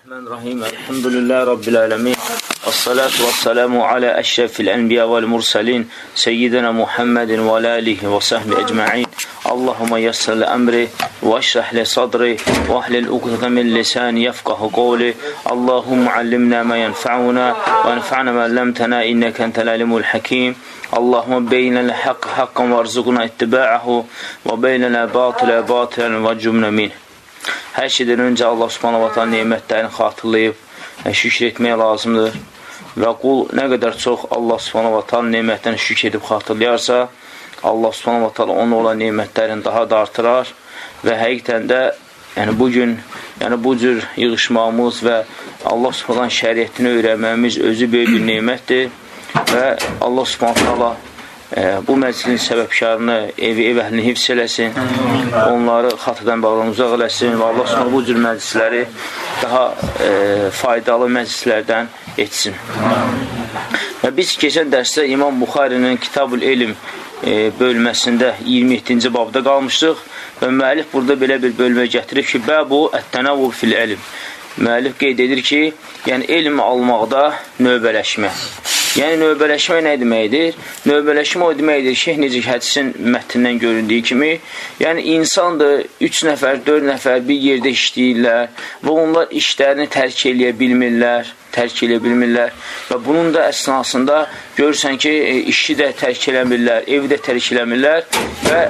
الرحمن الرحيم. الحمد لله رب العالمين. والصلاة والسلام على أشرف الأنبياء والمرسلين سيدنا محمد وآله وصحبه أجمعين. اللهم يسر لأمري واشرح لي صدري واحلل عقدة من لساني يفقه قولي. اللهم علمنا ما ينفعنا وانفعنا ما علمتنا إنك أنت العليم الحكيم. اللهم بين الحق حقا وارزقنا اتباعه وبين الباطل باطلا وارجمنا منه. Hər şeydən öncə Allah subhanahu wa ta'ala nemətlərini xatırlayıb, şükür etmək lazımdır. Və qul nə qədər çox Allah subhanahu wa ta'ala nemətlərini şükür edib xatırlayarsa, Allah subhanahu wa ta'ala onun olan nemətlərini daha da artırar və həqiqətən də yəni bugün yəni bu cür yığışmağımız və Allah subhanahu şəriyyətini öyrənməyimiz özü böyük bir nemətdir və Allah subhanahu wa ta'ala bu məclisin səbəbkarını, evi, ev əhlini hifz eləsin, onları xatıdan bağlan uzaq eləsin və Allah sonra bu cür məclisləri daha e, faydalı məclislərdən etsin. Və biz keçən dərsdə İmam Buxarinin Kitab-ül Elm e, bölməsində 27-ci babda qalmışdıq və müəllif burada belə bir bölmə gətirir ki, bəbu ət-tənavvub fil elm. Müəllif qeyd edir ki, yəni elm almaqda növbələşmə. Yəni, növbələşmə nə deməkdir? Növbələşmə o deməkdir ki, necə hədisin mətnindən göründüyü kimi, yəni insandır, üç nəfər, dörd nəfər bir yerdə işləyirlər və onlar işlərini tərk eləyə bilmirlər, tərk eləyə bilmirlər və bunun da əsnasında görürsən ki, e, işi də tərk eləmirlər, evi də tərk eləmirlər və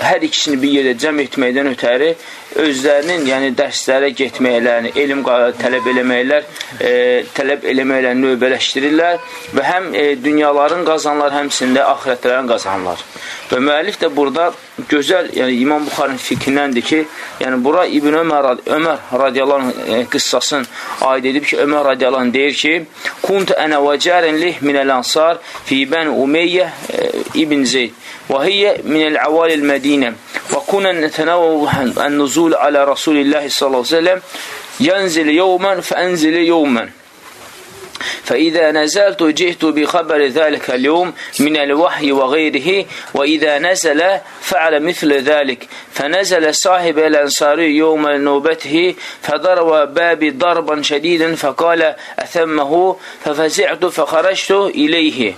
hər ikisini bir yerdə cəm etməkdən ötəri özlərinin, yəni dərslərə getməklərini, yəni elm tələb eləməklər, e, tələb eləməklərini növbələşdirirlər və həm e, dünyaların qazanlar, həmsində axirətlərin qazanlar. Və müəllif də burada gözəl, yəni İmam Buxarın fikrindəndir ki, yəni bura İbn Ömər, Ömər radiyalan e, qıssasın aid edib ki, Ömər radiyalan deyir ki, Kunt ənə və cərin lih minəl ansar fi bən Umeyyə e, İbn Zeyd və hiyyə minəl əvalil Mədinəm وكنا نتناول النزول على رسول الله صلى الله عليه وسلم ينزل يوما فأنزل يوما. فإذا نزلت جئت بخبر ذلك اليوم من الوحي وغيره وإذا نزل فعل مثل ذلك. فنزل صاحب الأنصاري يوم نوبته فضرب بابي ضربا شديدا فقال أثمه؟ ففزعت فخرجت إليه.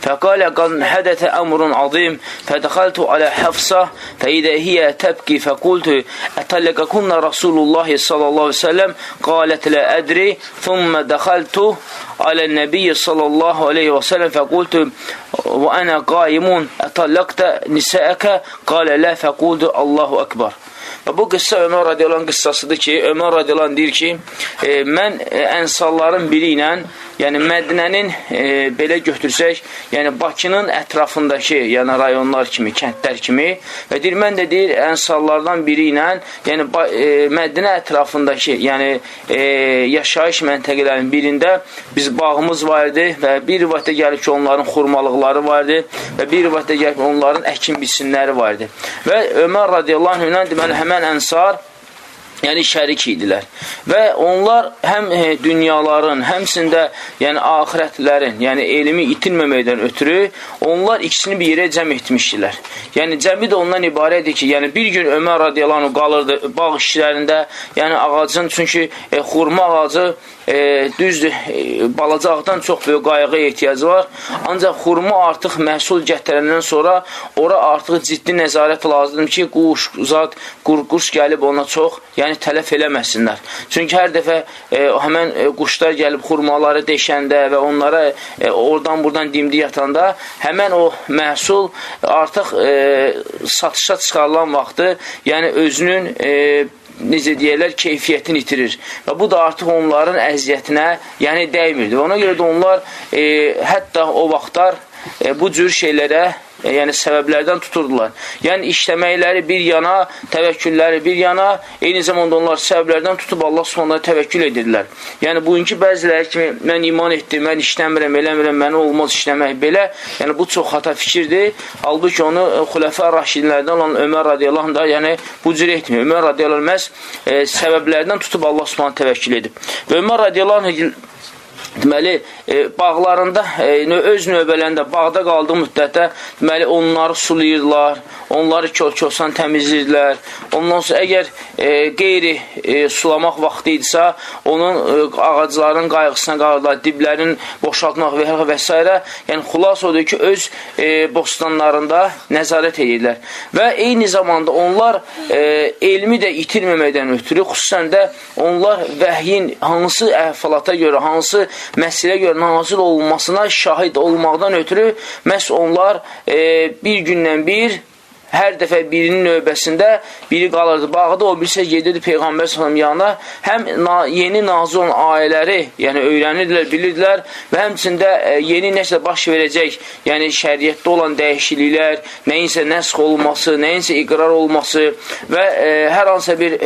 فقال قد حدث أمر عظيم فدخلت على حفصة فإذا هي تبكي فقلت أطلقكن رسول الله صلى الله عليه وسلم قالت لا أدري ثم دخلت على النبي صلى الله عليه وسلم فقلت وأنا قائم أطلقت نساءك قال لا فقلت الله أكبر Və bu qıssa Ömər radiyalan qıssasıdır ki, Ömər radiyalan deyir ki, e, mən e, ənsalların biri ilə, yəni Mədinənin e, belə götürsək, yəni Bakının ətrafındakı, yəni rayonlar kimi, kəndlər kimi və deyir, mən də deyir, ənsallardan biri ilə, yəni e, Mədinə ətrafındakı, yəni e, yaşayış məntəqələrinin birində biz bağımız var idi və bir rivayətdə gəlib ki, onların xurmalıqları var idi və bir rivayətdə gəlib onların əkin biçinləri var idi. Və Ömər radiyallahu anh deməli, həmən həmən ənsar yəni şərik idilər. Və onlar həm e, dünyaların, həmsində yəni axirətlərin, yəni elmi itirməməkdən ötürü onlar ikisini bir yerə cəm etmişdilər. Yəni cəmi də ondan ibarətdir ki, yəni bir gün Ömər radiyallahu qalırdı bağ işlərində, yəni ağacın çünki e, xurma ağacı e, düzdür, e, balacaqdan çox böyük qayığa ehtiyacı var. Ancaq xurma artıq məhsul gətirəndən sonra ora artıq ciddi nəzarət lazımdır ki, quş, zat, qurquş gəlib ona çox, yəni tələf eləməsinlər. Çünki hər dəfə e, həmən e, quşlar gəlib xurmaları deşəndə və onlara e, oradan buradan dimdi yatanda həmən o məhsul artıq e, satışa çıxarılan vaxtı, yəni özünün e, necə deyərlər, keyfiyyətini itirir. Və bu da artıq onların əziyyətinə, yəni dəymirdi. Ona görə də onlar e, hətta o vaxtlar e, bu cür şeylərə e, yəni səbəblərdən tuturdular. Yəni işləməkləri bir yana, təvəkkülləri bir yana, eyni zamanda onlar səbəblərdən tutub Allah Subhanahu təvəkkül edirlər. Yəni bugünkü bəziləri kimi mən iman etdim, mən işləmirəm, eləmirəm, mənə olmaz işləmək belə. Yəni bu çox xata fikirdir. Halbuki onu e, Xulafə Raşidlərdən olan Ömər radiyallahu anh da yəni bu cür etmir. Ömər radiyallahu anh məhz e, səbəblərdən tutub Allah Subhanahu təvəkkül edib. Və Ömər radiyallahu anh deməli, e, bağlarında, e, öz növbələrində, bağda qaldığı müddətdə, deməli, onları sulayırlar, onları kol-kosan təmizləyirlər. Ondan sonra, əgər e, qeyri e, sulamaq vaxtı idisə, onun e, ağacların qayğısına qalırlar, diblərin boşaltmaq və, və s. Yəni, xulas odur ki, öz e, bostanlarında nəzarət edirlər. Və eyni zamanda onlar e, elmi də itirməməkdən ötürü, xüsusən də onlar vəhyin hansı əhvalata görə, hansı məsələ görə nazil olunmasına şahid olmaqdan ötürü məhz onlar e, bir gündən bir hər dəfə birinin növbəsində biri qalırdı bağda, o birisi gedirdi Peyğəmbər sallam yanına, həm na yeni nazil olan ayələri, yəni öyrənirdilər, bilirdilər və həmçində e, yeni nəsə baş verəcək, yəni şəriətdə olan dəyişikliklər, nəyinsə nəsx olması, nəyinsə iqrar olması və e, hər hansısa bir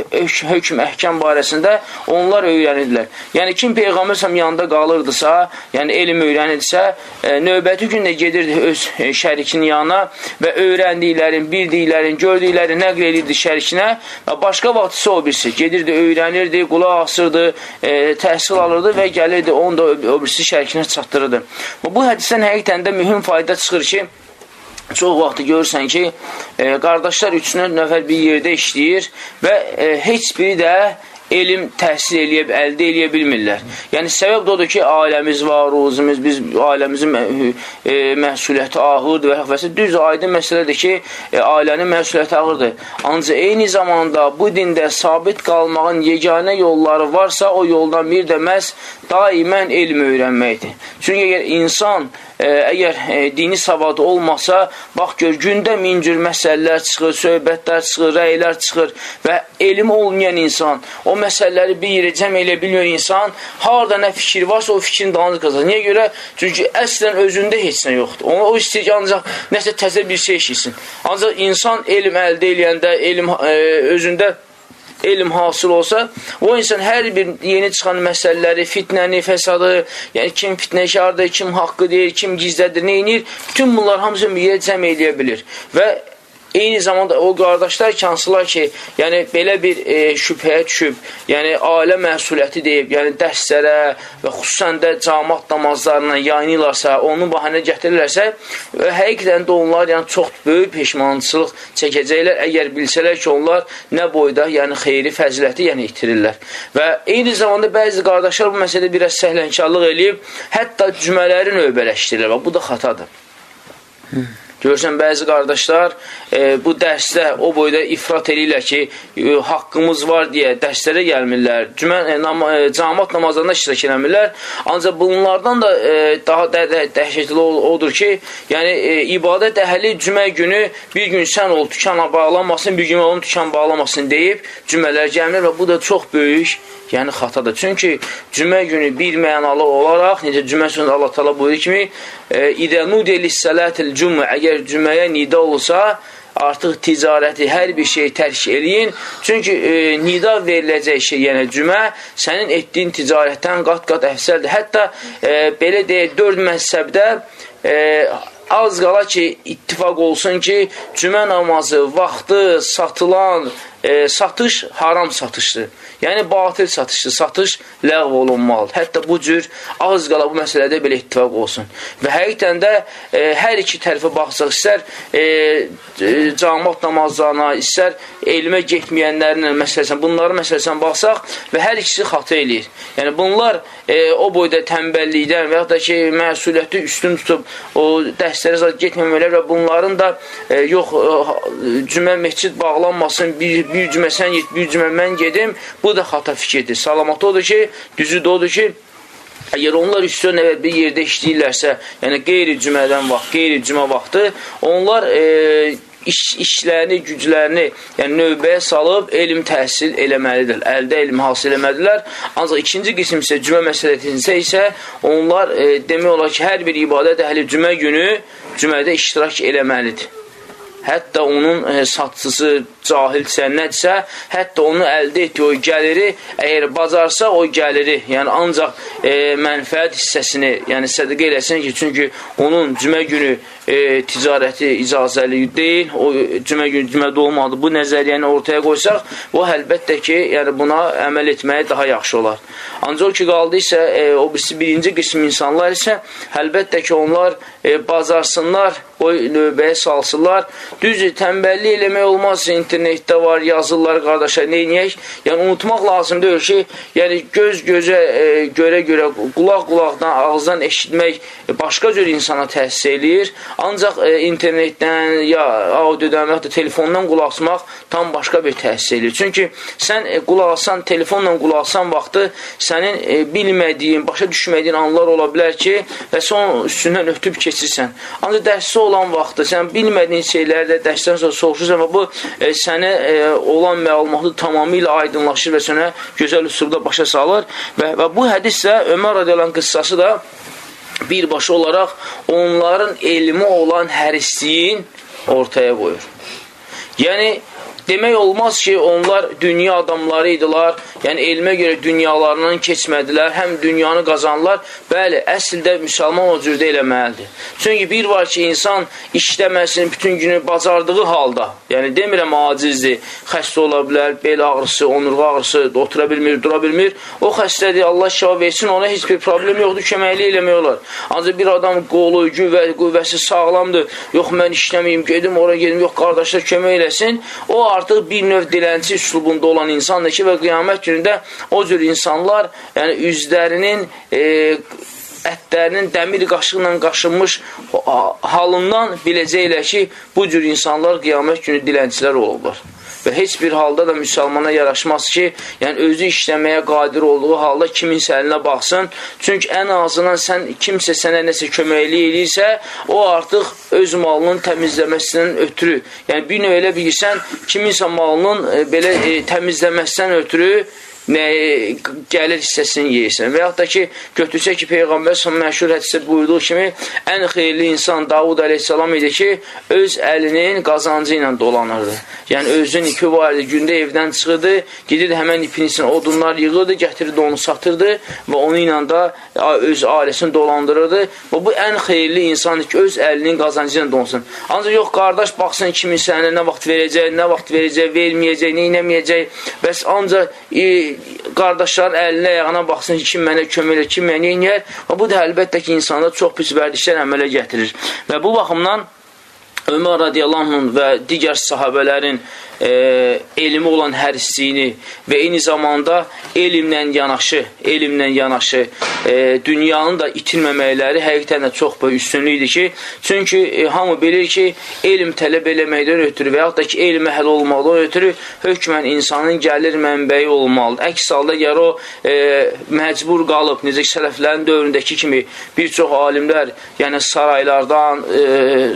hökm, əhkam barəsində onlar öyrənirdilər. Yəni kim Peyğəmbər sallam yanında qalırdısa, yəni elm öyrənirsə, e, növbəti gündə gedirdi öz şərikinin yanına və öyrəndiklərin, bildiklərini, gördüklərini nəql edirdi şərikinə və başqa vaxt isə o birisi gedirdi, öyrənirdi, qulaq asırdı, e, təhsil alırdı və gəlirdi, onu da o birisi şərikinə çatdırırdı. Bu hədisdən həqiqətən də mühüm fayda çıxır ki, çox vaxt görürsən ki, e, qardaşlar üçünə nəfər bir yerdə işləyir və e, heç biri də elm təhsil eləyə, əldə eləyə bilmirlər. Yəni, səbəb də odur ki, ailəmiz var, ruzimiz, biz ailəmizin e, məhsuliyyəti ağırdır və və s. Düz aydın məsələdir ki, e, ailənin məhsuliyyəti ağırdır. Ancaq eyni zamanda bu dində sabit qalmağın yeganə yolları varsa, o yoldan bir də məhz daimən elm öyrənməkdir. Çünki əgər insan e, əgər e, dini savadı olmasa, bax gör, gündə min cür məsələlər çıxır, söhbətlər çıxır, rəylər çıxır və elm olmayan insan, o məsələləri bir yerə cəm elə bilmir insan, harada nə fikir varsa o fikrin dalınca qazanır. Niyə görə? Çünki əslən özündə heç nə yoxdur. Onu, o istəyir ki, ancaq nəsə təzə bir şey eşitsin. Ancaq insan elm əldə eləyəndə, elm e, özündə elm hasıl olsa, o insan hər bir yeni çıxan məsələləri, fitnəni, fəsadı, yəni kim fitnəkardır, kim haqqı deyir, kim gizlədir, neynir, bütün bunlar hamısını bir yerə cəm eləyə bilir. Və Eyni zamanda o qardaşlar ki, hansılar ki, yəni belə bir e, şübhəyə düşüb, yəni ailə məsuliyyəti deyib, yəni dərslərə və xüsusən də camat namazlarına yayınırlarsa, onu bahanə gətirirlərsə, və həqiqətən də onlar yəni, çox böyük peşmançılıq çəkəcəklər, əgər bilsələr ki, onlar nə boyda, yəni xeyri, fəziləti yəni itirirlər. Və eyni zamanda bəzi qardaşlar bu məsələdə biraz səhlənkarlıq eləyib, hətta cümələri növbələşdirirlər və bu da xatadır. Hmm. Görürsən, bəzi qardaşlar e, bu dərsdə o boyda ifrat eləyirlər ki, e, haqqımız var deyə dərslərə gəlmirlər, cümə, e, nam e, camat namazlarında iştirak eləmirlər. Ancaq bunlardan da e, daha də, də, dəhşətli odur ki, yəni e, ibadət əhli cümə günü bir gün sən ol, tükana bağlanmasın, bir gün onun tükan bağlamasın deyib cümələr gəlmir və bu da çox böyük yəni xatadır. Çünki cümə günü bir mənalı olaraq, necə cümə sözü Allah tala buyurur kimi, e, İdə nudeli sələtil cümə, əgər cüməyə nida olsa, artıq ticarəti, hər bir şeyi tərk eləyin. Çünki e, nida veriləcək şey, yəni cümə, sənin etdiyin ticarətdən qat-qat əfsəldir. Hətta e, belə deyək, dörd məhzəbdə e, az qala ki, ittifaq olsun ki, cümə namazı, vaxtı, satılan, e, satış haram satışdır. Yəni, batil satışdır. Satış ləğv olunmalıdır. Hətta bu cür az qala bu məsələdə belə ittifaq olsun. Və həqiqdən də e, hər iki tərəfə baxsaq, istər e, e, camat namazlarına, istər elmə getməyənlərin məsələsən, bunların məsələsən baxsaq və hər ikisi xata eləyir. Yəni, bunlar e, o boyda tənbəllikdən və yaxud da ki, məsuliyyəti üstün tutub o dərslərə zat getməmələr və bunların da e, yox, e, cümə mescid bağlanmasın, bir, bir cümə sən get, bir cümə mən gedim, Bu da xata fikirdir. Salamatı odur ki, düzü də odur ki, Əgər onlar üstün nəvər bir yerdə işləyirlərsə, yəni qeyri-cümədən vaxt, qeyri-cümə vaxtı, onlar e, iş, işlərini, güclərini yəni növbəyə salıb elm təhsil eləməlidir, əldə elm hasil eləməlidirlər. Ancaq ikinci qism isə cümə məsələsində isə onlar e, demək olar ki, hər bir ibadət əhli cümə günü cümədə iştirak eləməlidir hətta onun e, satçısı cahilsə, nədirsə, hətta onu əldə etdiyi o gəliri, əgər bacarsa o gəliri, yəni ancaq e, mənfəət hissəsini, yəni sədqə eləsin ki, çünki onun cümə günü e, ticarəti icazəli deyil, o cümə günü cümədə olmadı. Bu nəzəriyyəni ortaya qoysaq, o əlbəttə ki, yəni buna əməl etməyə daha yaxşı olar. Ancaq ki, qaldı isə, e, o birisi birinci qism insanlar isə, əlbəttə ki, onlar e, bazarsınlar, o növbəyə salsınlar. Düzdür, tənbəllik eləmək olmaz, internetdə var, yazırlar qardaşlar, neyniyək? Yəni, unutmaq lazım deyil ki, yəni göz gözə e, görə görə, qulaq qulaqdan, ağızdan eşitmək başqa cür insana təsir eləyir. Ancaq e, internetdən, ya audiodan, ya da telefondan qulaq asmaq tam başqa bir təsir eləyir. Çünki sən e, qulaq asan, telefonla qulaq asan vaxtı sənin e, bilmədiyin, başa düşmədiyin anlar ola bilər ki, və son üstündən ötüb keçirsən. Ancaq dərsdə olan vaxtda sən bilmədiyin şeyləri də dərsdən sonra soruşursan və bu e, sənə e, olan məlumatı tamamilə aydınlaşır və sənə gözəl üsulda başa salır və, və bu hədisdə Ömər radiyalan qıssası da birbaşa olaraq onların elmi olan hərisliyin ortaya qoyur. Yəni, demək olmaz ki, onlar dünya adamları idilar, yəni elmə görə dünyalarından keçmədilər, həm dünyanı qazanlar. Bəli, əslində müsəlman o cürdə eləməlidir. Çünki bir var ki, insan işləməsin bütün günü bacardığı halda, yəni demirəm acizdir, xəstə ola bilər, bel ağrısı, onurğa ağrısı, otura bilmir, dura bilmir. O xəstədir, Allah şifa versin, ona heç bir problem yoxdur, köməkli eləmək olar. Ancaq bir adam qolu, güvə, qüvvəsi sağlamdır, yox mən işləməyim, gedim, ora gedim, yox qardaşlar kömək eləsin. O artıq bir növ dilənçi üslubunda olan insandır ki, və qiyamət günündə o cür insanlar, yəni üzlərinin e, ətlərinin dəmir qaşıqla qaşınmış halından biləcəklər ki, bu cür insanlar qiyamət günü dilənçilər olurlar. Və heç bir halda da müsəlmana yaraşmaz ki, yəni özü işləməyə qadir olduğu halda kiminsə əlinə baxsın. Çünki ən azından sən kimsə sənə nəsə köməkli eləyirsə, o artıq öz malının təmizləməsindən ötürü. Yəni bir növ elə bilirsən, kiminsə malının e, belə e, təmizləməsindən ötürü nəyi gəlir hissəsini yeyirsən. Və yaxud da ki, götürsək ki, Peyğəmbər son məşhur hədisdə buyurduğu kimi, ən xeyirli insan Davud əleyhissalam idi ki, öz əlinin qazancı ilə dolanırdı. Yəni, özün ipi var idi, gündə evdən çıxırdı, gedirdi həmən ipin içində odunlar yığırdı, gətirirdi onu satırdı və onu ilə da öz ailəsini dolandırırdı. Və bu ən xeyirli insandır ki, öz əlinin qazancı ilə donsun. Ancaq yox, qardaş, baxsın kimin sənə nə vaxt verəcək, nə vaxt verəcək, verməyəcək, neynəməyəcək, bəs ancaq e, qardaşların əlinə, ayağına baxsın ki, kim mənə kömək edir, kim mənə inəyər. Və bu da əlbəttə ki, insanda çox pis vərdişlər əmələ gətirir. Və bu baxımdan Ömər radiyallahu anh və digər sahabələrin e, elmi olan hərisliyini və eyni zamanda elmlə yanaşı, elmlə yanaşı e, dünyanın da itirməməkləri həqiqətən də çox böyük üstünlükdir ki, çünki e, hamı bilir ki, elm tələb eləməkdən ötürü və yaxud da ki, elm əhəl olmaqdan ötürü hökmən insanın gəlir mənbəyi olmalıdır. Əks halda gəl o e, məcbur qalıb, necə ki, sələflərin dövründəki kimi bir çox alimlər, yəni saraylardan, e,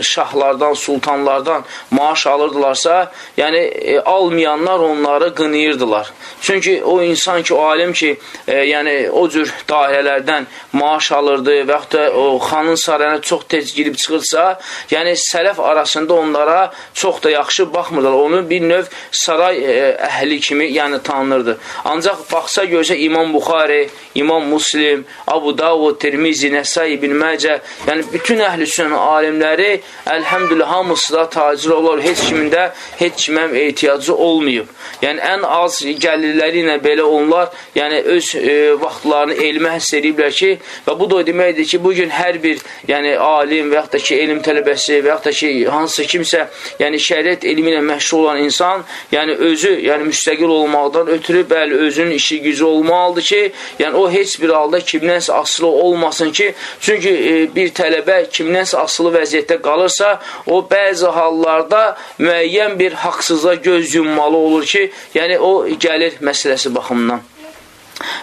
şahlardan, sultanlardan maaş alırdılarsa, yəni e, almayanlar onları qınayırdılar. Çünki o insan ki, o alim ki, e, yəni o cür dairələrdən maaş alırdı və yaxud da o xanın sarayına çox tez girib çıxırsa, yəni sələf arasında onlara çox da yaxşı baxmırdılar. Onu bir növ saray e, əhli kimi yəni tanınırdı. Ancaq baxsa görsə İmam Buxari, İmam Muslim, Abu Davud, Tirmizi, Nəsai, İbn Məcə, yəni bütün əhl-i alimləri əlhəmdülillah hamısı da tacir olur. Heç kimində heç kimə ehtiyacı olmayıb. Yəni, ən az gəlirləri ilə belə onlar yəni, öz e, vaxtlarını elmə həss ediblər ki, və bu da o deməkdir ki, bugün hər bir yəni, alim və yaxud da ki, elm tələbəsi və yaxud da ki, hansısa kimsə yəni, şəriət elmi ilə məşğul olan insan yəni, özü yəni, müstəqil olmaqdan ötürü bəli, özünün işi gücü olmalıdır ki, yəni, o heç bir halda kimdənsə asılı olmasın ki, çünki e, bir tələbə kimdənsə asılı vəziyyətdə qalırsa, o bəzi hallarda müəyyən bir haqsızlığa göz yummalı olur ki, yəni o gəlir məsələsi baxımından.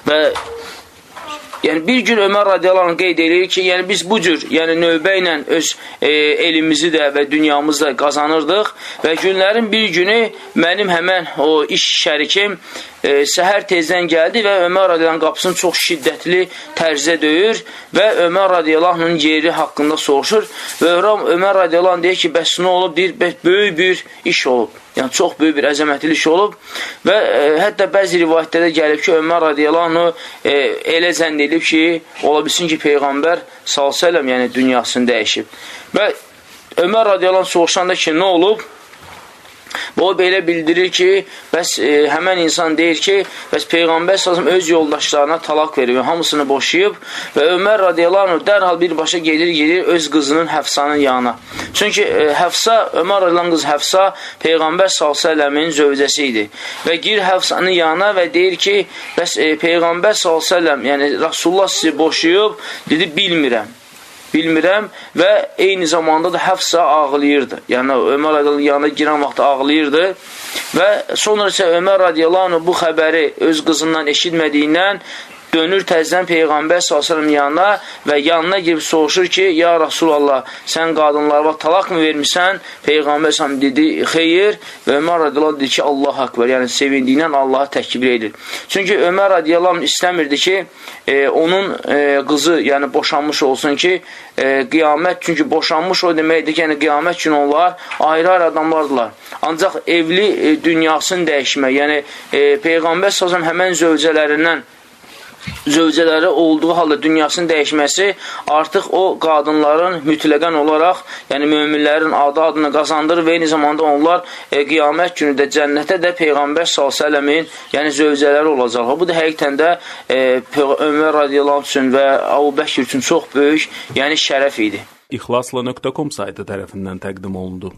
Və Yəni bir gün Ömər radiyalarını qeyd edir ki, yəni biz bu cür, yəni növbə ilə öz e, elimizi də və dünyamızı da qazanırdıq və günlərin bir günü mənim həmən o iş şərikim e, səhər tezdən gəldi və Ömər radiyalarının qapısını çox şiddətli tərzə döyür və Ömər radiyalarının yeri haqqında soruşur və Ömər radiyalarının deyir ki, bəs nə olub? Deyir, böyük bir iş olub. Yəni, çox böyük bir əzəmətli iş olub və e, hətta bəzi rivayətlərdə gəlib ki, Ömər radiyalanu e, elə zənd edib ki, ola bilsin ki, Peyğəmbər s.ə.v yəni dünyasını dəyişib. Və Ömər radiyalanu soruşanda ki, nə olub? O belə bildirir ki, bəs e, həmən insan deyir ki, bəs Peyğəmbər salsın öz yoldaşlarına talaq verir hamısını boşayıb və Ömər radiyallahu anh dərhal birbaşa gedir, gedir öz qızının Həfsanın yanına. Çünki e, Həfsa, Ömər radiyallahu qız Həfsa Peyğəmbər s.ə.v-in zövcəsi idi və gir Həfsanın yanına və deyir ki, bəs e, Peyğəmbər s.ə.v, yəni Rasulullah sizi boşayıb, dedi, bilmirəm bilmirəm və eyni zamanda da Həfsə ağlayırdı. Yəni, Ömər radiyallahu yanına girən vaxt ağlayırdı və sonra isə Ömər radiyallahu bu xəbəri öz qızından eşitmədiyindən dönür təzdən Peyğəmbər s.ə.v yanına və yanına girib soruşur ki, ya Rasulallah, sən qadınlara talaq mı vermirsən? Peyğəmbər s.ə.v dedi, xeyir və Ömər radiyallahu dedi ki, Allah akbar, yəni sevindiyindən Allahı təkbir edir. Çünki Ömər radiyallahu istəmirdi ki, e, onun e, qızı, yəni boşanmış olsun ki, e, qiyamət, çünki boşanmış o deməkdir ki, yəni qiyamət günü onlar ayrı-ayrı adamlardılar. Ancaq evli e, dünyasını dəyişmək, yəni e, Peyğəmbər s.ə.v həmən zövcələrindən zövcələri olduğu halda dünyasının dəyişməsi artıq o qadınların mütləqən olaraq, yəni möminlərin adı adını qazandırır və eyni zamanda onlar e, qiyamət günü də cənnətə də Peyğəmbər s.ə.v-in yəni zövcələri olacaq. Bu da həqiqətən də e, Ömər radiyallahu üçün və Əbu Bəkir üçün çox böyük yəni şərəf idi. İxlasla.com saytı tərəfindən təqdim olundu.